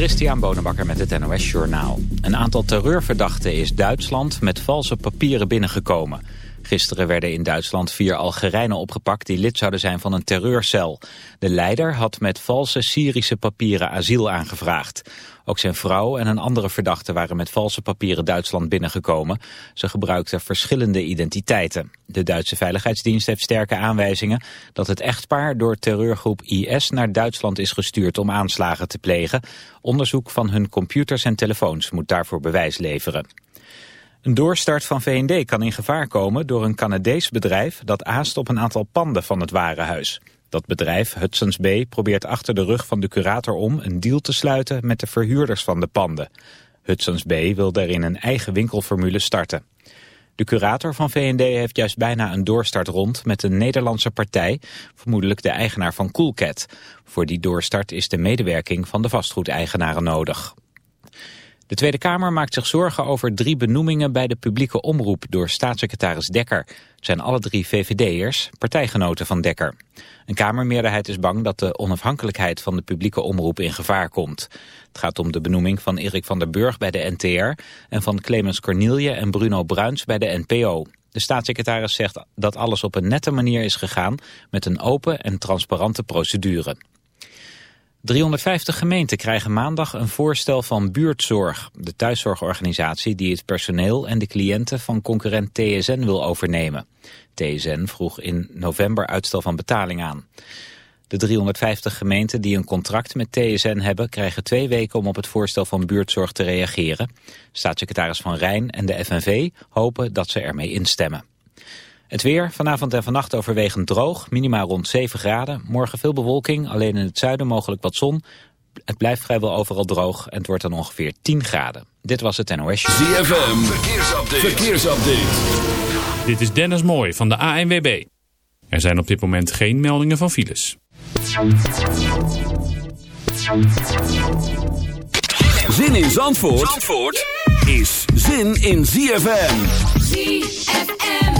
Christian Bonenbakker met het NOS Journaal. Een aantal terreurverdachten is Duitsland met valse papieren binnengekomen. Gisteren werden in Duitsland vier Algerijnen opgepakt die lid zouden zijn van een terreurcel. De leider had met valse Syrische papieren asiel aangevraagd. Ook zijn vrouw en een andere verdachte waren met valse papieren Duitsland binnengekomen. Ze gebruikten verschillende identiteiten. De Duitse Veiligheidsdienst heeft sterke aanwijzingen dat het echtpaar door terreurgroep IS naar Duitsland is gestuurd om aanslagen te plegen. Onderzoek van hun computers en telefoons moet daarvoor bewijs leveren. Een doorstart van V&D kan in gevaar komen door een Canadees bedrijf dat aast op een aantal panden van het warenhuis. Dat bedrijf, Hudson's Bay, probeert achter de rug van de curator om een deal te sluiten met de verhuurders van de panden. Hudson's Bay wil daarin een eigen winkelformule starten. De curator van V&D heeft juist bijna een doorstart rond met een Nederlandse partij, vermoedelijk de eigenaar van Coolcat. Voor die doorstart is de medewerking van de vastgoedeigenaren nodig. De Tweede Kamer maakt zich zorgen over drie benoemingen bij de publieke omroep door staatssecretaris Dekker. Het zijn alle drie VVD'ers, partijgenoten van Dekker. Een Kamermeerderheid is bang dat de onafhankelijkheid van de publieke omroep in gevaar komt. Het gaat om de benoeming van Erik van der Burg bij de NTR en van Clemens Cornielje en Bruno Bruins bij de NPO. De staatssecretaris zegt dat alles op een nette manier is gegaan met een open en transparante procedure. 350 gemeenten krijgen maandag een voorstel van Buurtzorg, de thuiszorgorganisatie die het personeel en de cliënten van concurrent TSN wil overnemen. TSN vroeg in november uitstel van betaling aan. De 350 gemeenten die een contract met TSN hebben krijgen twee weken om op het voorstel van Buurtzorg te reageren. Staatssecretaris Van Rijn en de FNV hopen dat ze ermee instemmen. Het weer, vanavond en vannacht overwegend droog, minimaal rond 7 graden. Morgen veel bewolking, alleen in het zuiden mogelijk wat zon. Het blijft vrijwel overal droog en het wordt dan ongeveer 10 graden. Dit was het NOS. ZFM, verkeersupdate. verkeersupdate. Dit is Dennis Mooij van de ANWB. Er zijn op dit moment geen meldingen van files. Zin in Zandvoort, Zandvoort is zin in ZFM. ZFM.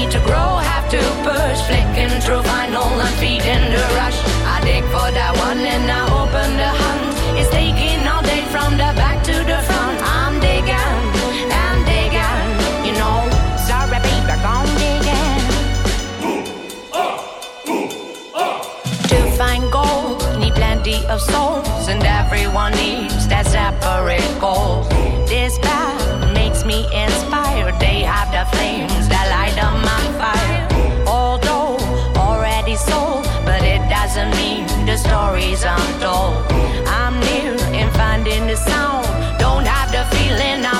need to grow, have to push. Flicking through vinyl and feeding the rush. I dig for that one and I open the hunt. It's taking all day from the back to the front. I'm digging, I'm digging, you know. Sorry, baby, I'm digging. To find gold, need plenty of souls, and everyone needs that separate goal. This path makes me inspired. They have the that light up my fire. Although already sold, but it doesn't mean the stories untold. I'm near in finding the sound. Don't have the feeling I'm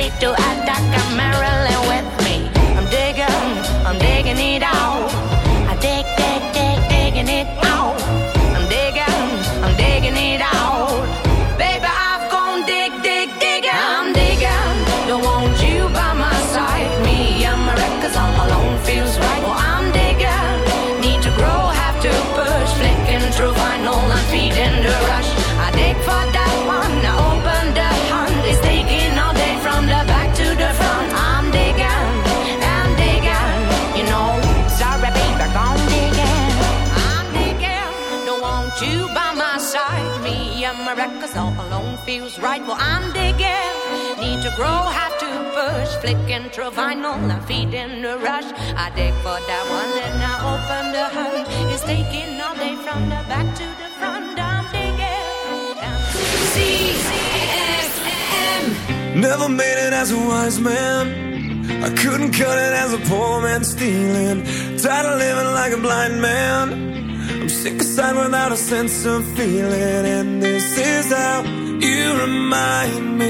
pasito a I'm digging, need to grow, have to push. Flicking through vinyl and feeding the rush. I dig for that one and I open the hunt. It's taking all day from the back to the front. I'm digging. ZFM. Never made it as a wise man. I couldn't cut it as a poor man stealing. Tired of living like a blind man. I'm sick aside without a sense of feeling. And this is remind me.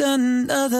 another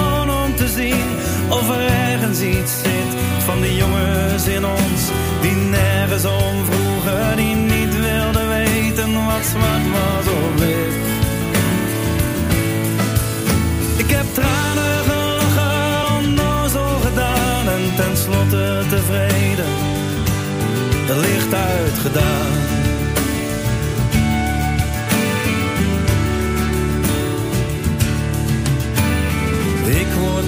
zien of er ergens iets zit van die jongens in ons die nergens om vroegen, die niet wilden weten wat zwart was of wit. Ik heb tranen gelachen, onnozel gedaan en tenslotte tevreden, het licht uitgedaan.